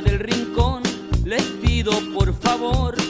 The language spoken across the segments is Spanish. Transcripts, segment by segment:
del rincón, les pido por favor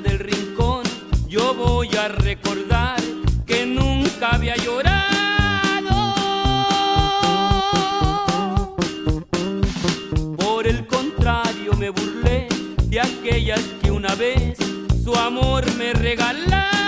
Del rincón yo voy a recordar que nunca había llorado. Por el contrario me burlé de aquellas que una vez su amor me regalaron.